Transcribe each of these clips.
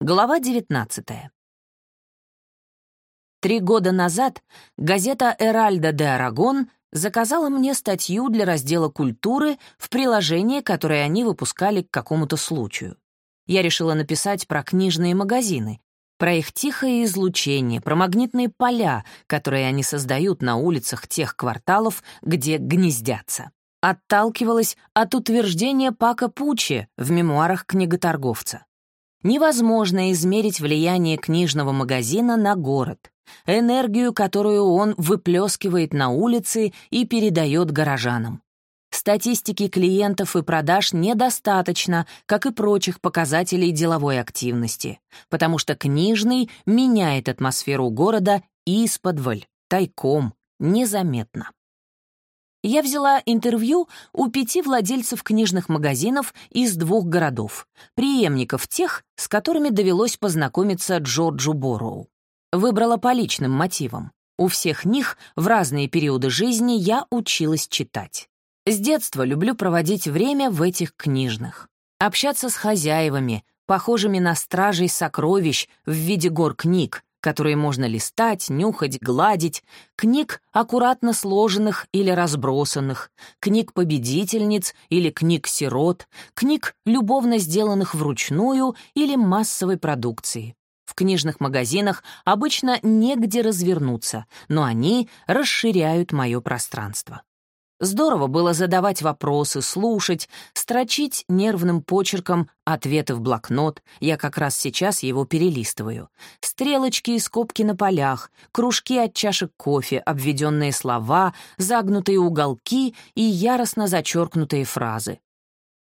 Глава 19. Три года назад газета «Эральда де Арагон» заказала мне статью для раздела «Культуры» в приложение, которое они выпускали к какому-то случаю. Я решила написать про книжные магазины, про их тихое излучение, про магнитные поля, которые они создают на улицах тех кварталов, где гнездятся. Отталкивалась от утверждения Пака Пучи в мемуарах книготорговца. Невозможно измерить влияние книжного магазина на город, энергию, которую он выплескивает на улицы и передает горожанам. Статистики клиентов и продаж недостаточно, как и прочих показателей деловой активности, потому что книжный меняет атмосферу города исподволь, тайком, незаметно. Я взяла интервью у пяти владельцев книжных магазинов из двух городов, преемников тех, с которыми довелось познакомиться Джорджу Борроу. Выбрала по личным мотивам. У всех них в разные периоды жизни я училась читать. С детства люблю проводить время в этих книжных. Общаться с хозяевами, похожими на стражей сокровищ в виде гор книг, которые можно листать, нюхать, гладить, книг, аккуратно сложенных или разбросанных, книг победительниц или книг сирот, книг, любовно сделанных вручную или массовой продукции. В книжных магазинах обычно негде развернуться, но они расширяют мое пространство. Здорово было задавать вопросы, слушать, строчить нервным почерком ответы в блокнот, я как раз сейчас его перелистываю. Стрелочки и скобки на полях, кружки от чашек кофе, обведенные слова, загнутые уголки и яростно зачеркнутые фразы.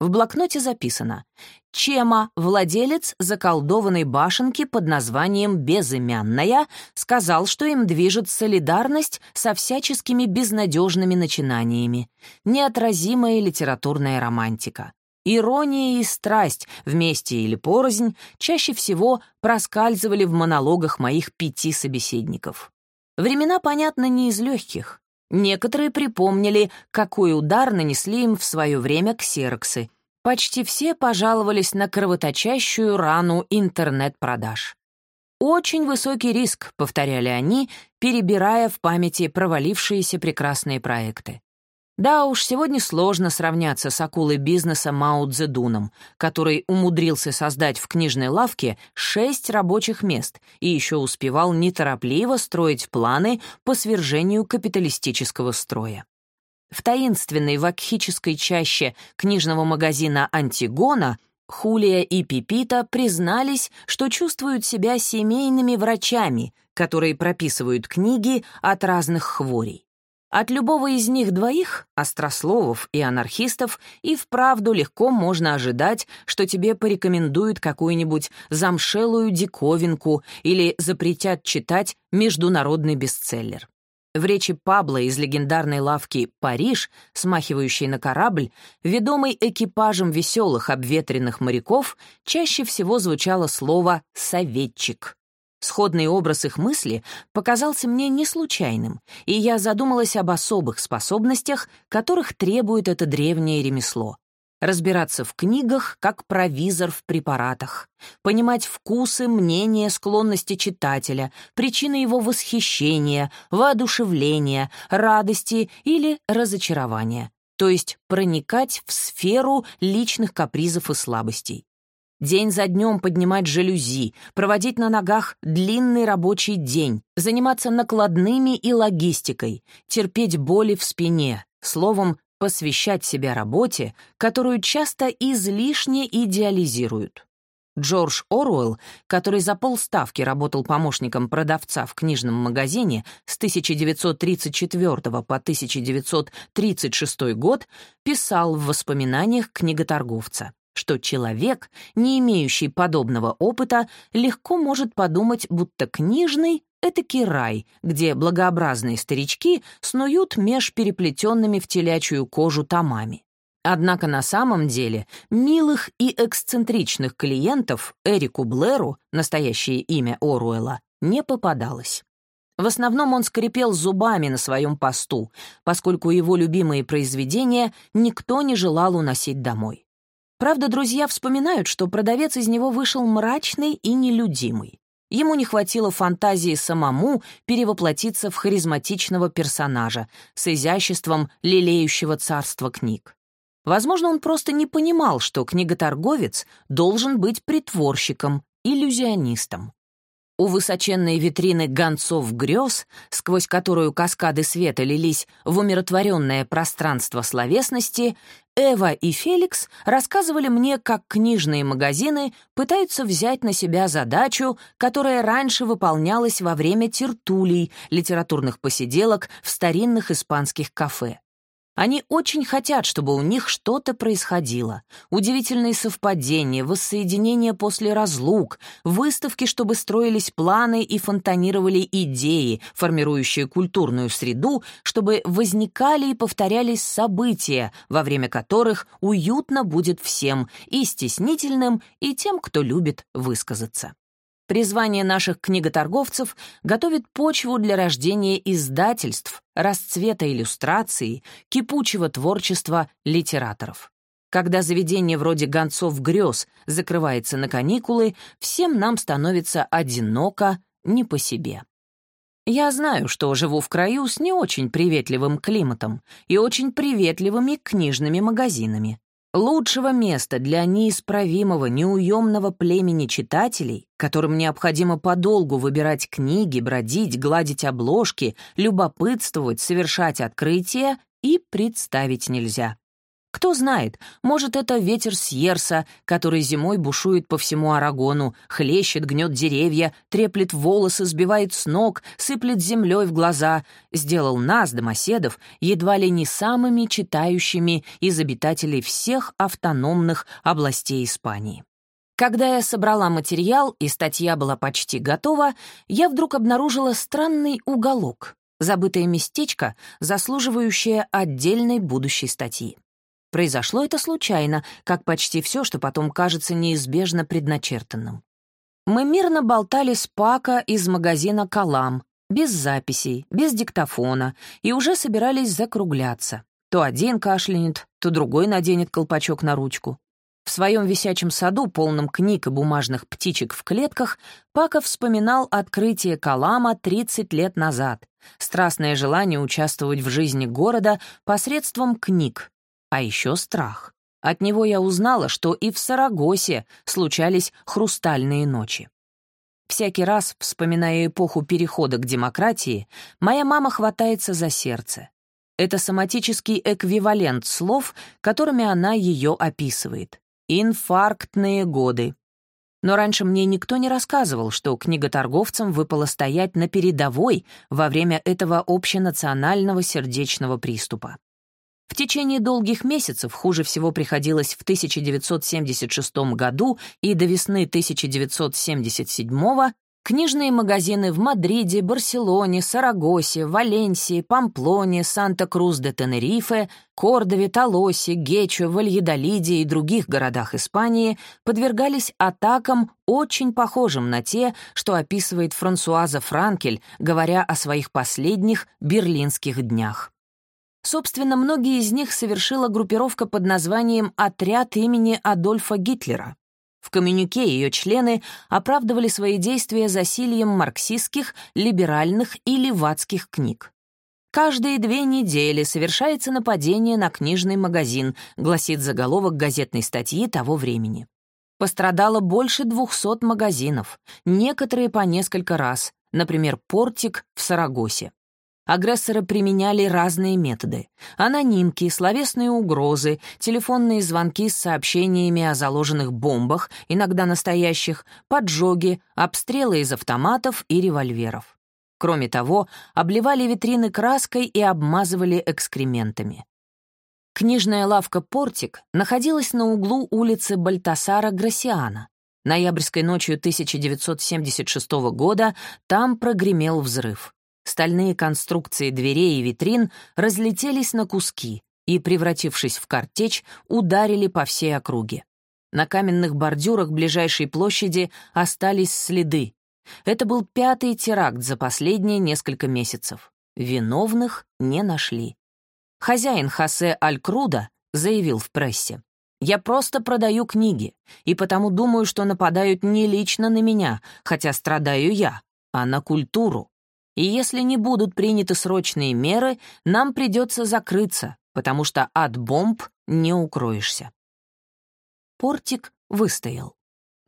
В блокноте записано «Чема, владелец заколдованной башенки под названием «Безымянная», сказал, что им движет солидарность со всяческими безнадежными начинаниями, неотразимая литературная романтика. Ирония и страсть, вместе или порознь, чаще всего проскальзывали в монологах моих пяти собеседников. Времена, понятно, не из легких. Некоторые припомнили, какой удар нанесли им в свое время ксероксы. Почти все пожаловались на кровоточащую рану интернет-продаж. «Очень высокий риск», — повторяли они, перебирая в памяти провалившиеся прекрасные проекты. Да уж, сегодня сложно сравняться с акулой бизнеса Мао Цзэдуном, который умудрился создать в книжной лавке шесть рабочих мест и еще успевал неторопливо строить планы по свержению капиталистического строя. В таинственной вакхической чаще книжного магазина «Антигона» Хулия и Пипита признались, что чувствуют себя семейными врачами, которые прописывают книги от разных хворей. От любого из них двоих, острословов и анархистов, и вправду легко можно ожидать, что тебе порекомендуют какую-нибудь замшелую диковинку или запретят читать международный бестселлер. В речи Пабло из легендарной лавки «Париж», смахивающей на корабль, ведомый экипажем веселых обветренных моряков, чаще всего звучало слово «советчик». Сходный образ их мысли показался мне не случайным, и я задумалась об особых способностях, которых требует это древнее ремесло. Разбираться в книгах, как провизор в препаратах, понимать вкусы, мнения, склонности читателя, причины его восхищения, воодушевления, радости или разочарования, то есть проникать в сферу личных капризов и слабостей день за днем поднимать жалюзи, проводить на ногах длинный рабочий день, заниматься накладными и логистикой, терпеть боли в спине, словом, посвящать себя работе, которую часто излишне идеализируют. Джордж Оруэлл, который за полставки работал помощником продавца в книжном магазине с 1934 по 1936 год, писал в воспоминаниях книготорговца что человек, не имеющий подобного опыта, легко может подумать, будто книжный — это рай, где благообразные старички снуют меж переплетенными в телячью кожу томами. Однако на самом деле милых и эксцентричных клиентов Эрику Блэру, настоящее имя Оруэлла, не попадалось. В основном он скрипел зубами на своем посту, поскольку его любимые произведения никто не желал уносить домой. Правда, друзья вспоминают, что продавец из него вышел мрачный и нелюдимый. Ему не хватило фантазии самому перевоплотиться в харизматичного персонажа с изяществом лелеющего царства книг. Возможно, он просто не понимал, что книготорговец должен быть притворщиком, иллюзионистом. У высоченной витрины гонцов грез, сквозь которую каскады света лились в умиротворенное пространство словесности, Эва и Феликс рассказывали мне, как книжные магазины пытаются взять на себя задачу, которая раньше выполнялась во время тертулей, литературных посиделок в старинных испанских кафе. Они очень хотят, чтобы у них что-то происходило. Удивительные совпадения, воссоединения после разлук, выставки, чтобы строились планы и фонтанировали идеи, формирующие культурную среду, чтобы возникали и повторялись события, во время которых уютно будет всем, и стеснительным, и тем, кто любит высказаться. Призвание наших книготорговцев готовит почву для рождения издательств, расцвета иллюстраций, кипучего творчества литераторов. Когда заведение вроде «Гонцов грез» закрывается на каникулы, всем нам становится одиноко, не по себе. Я знаю, что живу в краю с не очень приветливым климатом и очень приветливыми книжными магазинами. Лучшего места для неисправимого, неуемного племени читателей, которым необходимо подолгу выбирать книги, бродить, гладить обложки, любопытствовать, совершать открытия, и представить нельзя. Кто знает, может, это ветер Сьерса, который зимой бушует по всему Арагону, хлещет, гнет деревья, треплет волосы, сбивает с ног, сыплет землей в глаза, сделал нас, домоседов, едва ли не самыми читающими из обитателей всех автономных областей Испании. Когда я собрала материал, и статья была почти готова, я вдруг обнаружила странный уголок, забытое местечко, заслуживающее отдельной будущей статьи. Произошло это случайно, как почти все, что потом кажется неизбежно предначертанным. Мы мирно болтали с Пака из магазина «Калам», без записей, без диктофона, и уже собирались закругляться. То один кашлянет, то другой наденет колпачок на ручку. В своем висячем саду, полном книг и бумажных птичек в клетках, Пака вспоминал открытие Калама 30 лет назад, страстное желание участвовать в жизни города посредством книг, а еще страх. От него я узнала, что и в Сарагосе случались хрустальные ночи. Всякий раз, вспоминая эпоху перехода к демократии, моя мама хватается за сердце. Это соматический эквивалент слов, которыми она ее описывает. Инфарктные годы. Но раньше мне никто не рассказывал, что книготорговцам выпало стоять на передовой во время этого общенационального сердечного приступа. В течение долгих месяцев хуже всего приходилось в 1976 году и до весны 1977 книжные магазины в Мадриде, Барселоне, Сарагосе, Валенсии, Памплоне, Санта-Крус-де-Тенерифе, Кордове, Толосе, Гечо, Вальедолиде и других городах Испании подвергались атакам, очень похожим на те, что описывает Франсуаза Франкель, говоря о своих последних берлинских днях. Собственно, многие из них совершила группировка под названием «Отряд имени Адольфа Гитлера». В коммюнике ее члены оправдывали свои действия засильем марксистских, либеральных и левацких книг. «Каждые две недели совершается нападение на книжный магазин», гласит заголовок газетной статьи того времени. Пострадало больше двухсот магазинов, некоторые по несколько раз, например, «Портик» в Сарагосе. Агрессоры применяли разные методы. Анонимки, словесные угрозы, телефонные звонки с сообщениями о заложенных бомбах, иногда настоящих, поджоги, обстрелы из автоматов и револьверов. Кроме того, обливали витрины краской и обмазывали экскрементами. Книжная лавка «Портик» находилась на углу улицы Бальтасара Грасиана. Ноябрьской ночью 1976 года там прогремел взрыв. Стальные конструкции дверей и витрин разлетелись на куски и, превратившись в картечь, ударили по всей округе. На каменных бордюрах ближайшей площади остались следы. Это был пятый теракт за последние несколько месяцев. Виновных не нашли. Хозяин Хосе Аль-Круда заявил в прессе. Я просто продаю книги, и потому думаю, что нападают не лично на меня, хотя страдаю я, а на культуру. И если не будут приняты срочные меры, нам придется закрыться, потому что от бомб не укроешься. Портик выстоял.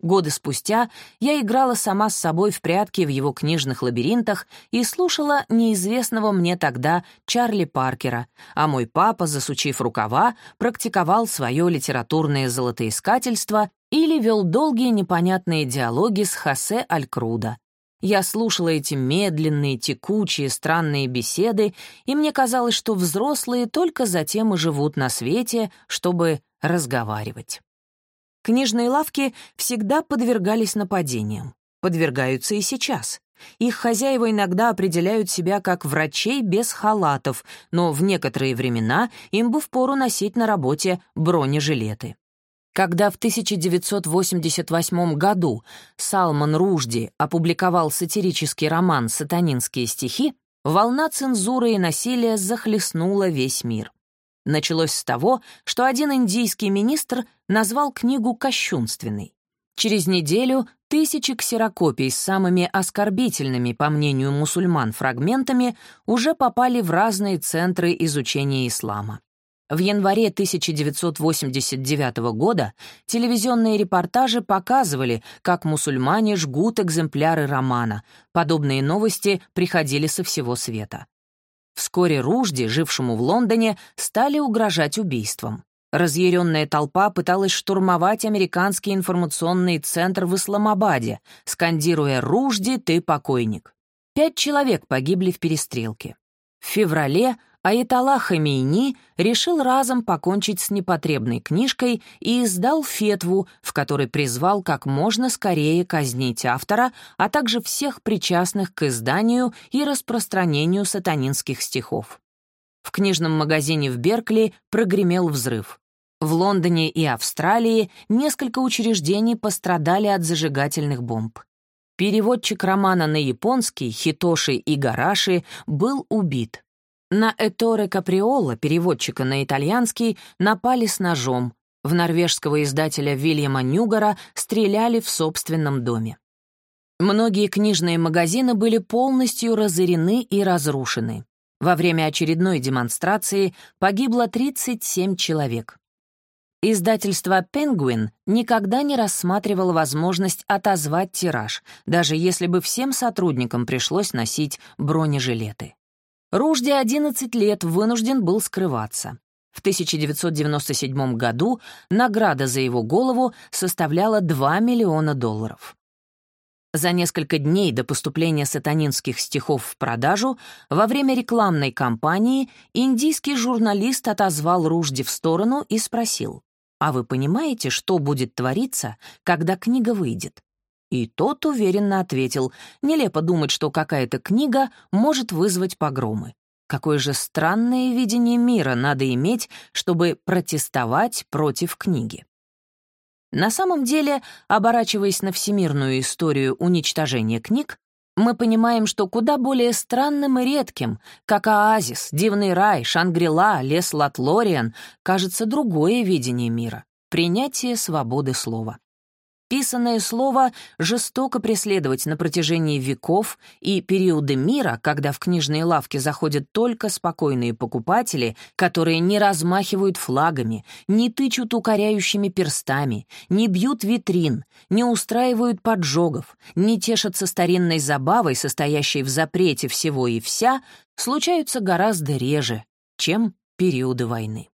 Годы спустя я играла сама с собой в прятки в его книжных лабиринтах и слушала неизвестного мне тогда Чарли Паркера, а мой папа, засучив рукава, практиковал свое литературное золотоискательство или вел долгие непонятные диалоги с Хосе Алькруда. Я слушала эти медленные, текучие, странные беседы, и мне казалось, что взрослые только затем и живут на свете, чтобы разговаривать. Книжные лавки всегда подвергались нападениям. Подвергаются и сейчас. Их хозяева иногда определяют себя как врачей без халатов, но в некоторые времена им бы впору носить на работе бронежилеты. Когда в 1988 году Салман Ружди опубликовал сатирический роман «Сатанинские стихи», волна цензуры и насилия захлестнула весь мир. Началось с того, что один индийский министр назвал книгу кощунственной. Через неделю тысячи ксерокопий с самыми оскорбительными, по мнению мусульман, фрагментами уже попали в разные центры изучения ислама. В январе 1989 года телевизионные репортажи показывали, как мусульмане жгут экземпляры романа. Подобные новости приходили со всего света. Вскоре Ружди, жившему в Лондоне, стали угрожать убийством. Разъяренная толпа пыталась штурмовать американский информационный центр в Исламабаде, скандируя «Ружди, ты покойник». Пять человек погибли в перестрелке. В феврале Аятолла Хамейни решил разом покончить с непотребной книжкой и издал фетву, в которой призвал как можно скорее казнить автора, а также всех причастных к изданию и распространению сатанинских стихов. В книжном магазине в Беркли прогремел взрыв. В Лондоне и Австралии несколько учреждений пострадали от зажигательных бомб. Переводчик романа на японский Хитоши Игараши был убит. На Эторе Каприола, переводчика на итальянский, напали с ножом. В норвежского издателя Вильяма Нюгара стреляли в собственном доме. Многие книжные магазины были полностью разорены и разрушены. Во время очередной демонстрации погибло 37 человек. Издательство «Пенгуин» никогда не рассматривало возможность отозвать тираж, даже если бы всем сотрудникам пришлось носить бронежилеты. Ружди 11 лет вынужден был скрываться. В 1997 году награда за его голову составляла 2 миллиона долларов. За несколько дней до поступления сатанинских стихов в продажу во время рекламной кампании индийский журналист отозвал Ружди в сторону и спросил, «А вы понимаете, что будет твориться, когда книга выйдет?» И тот уверенно ответил, нелепо думать, что какая-то книга может вызвать погромы. Какое же странное видение мира надо иметь, чтобы протестовать против книги. На самом деле, оборачиваясь на всемирную историю уничтожения книг, мы понимаем, что куда более странным и редким, как оазис, дивный рай, Шангрила, лес Латлориан, кажется другое видение мира — принятие свободы слова. Писанное слово жестоко преследовать на протяжении веков и периоды мира, когда в книжные лавки заходят только спокойные покупатели, которые не размахивают флагами, не тычут укоряющими перстами, не бьют витрин, не устраивают поджогов, не тешатся старинной забавой, состоящей в запрете всего и вся, случаются гораздо реже, чем периоды войны.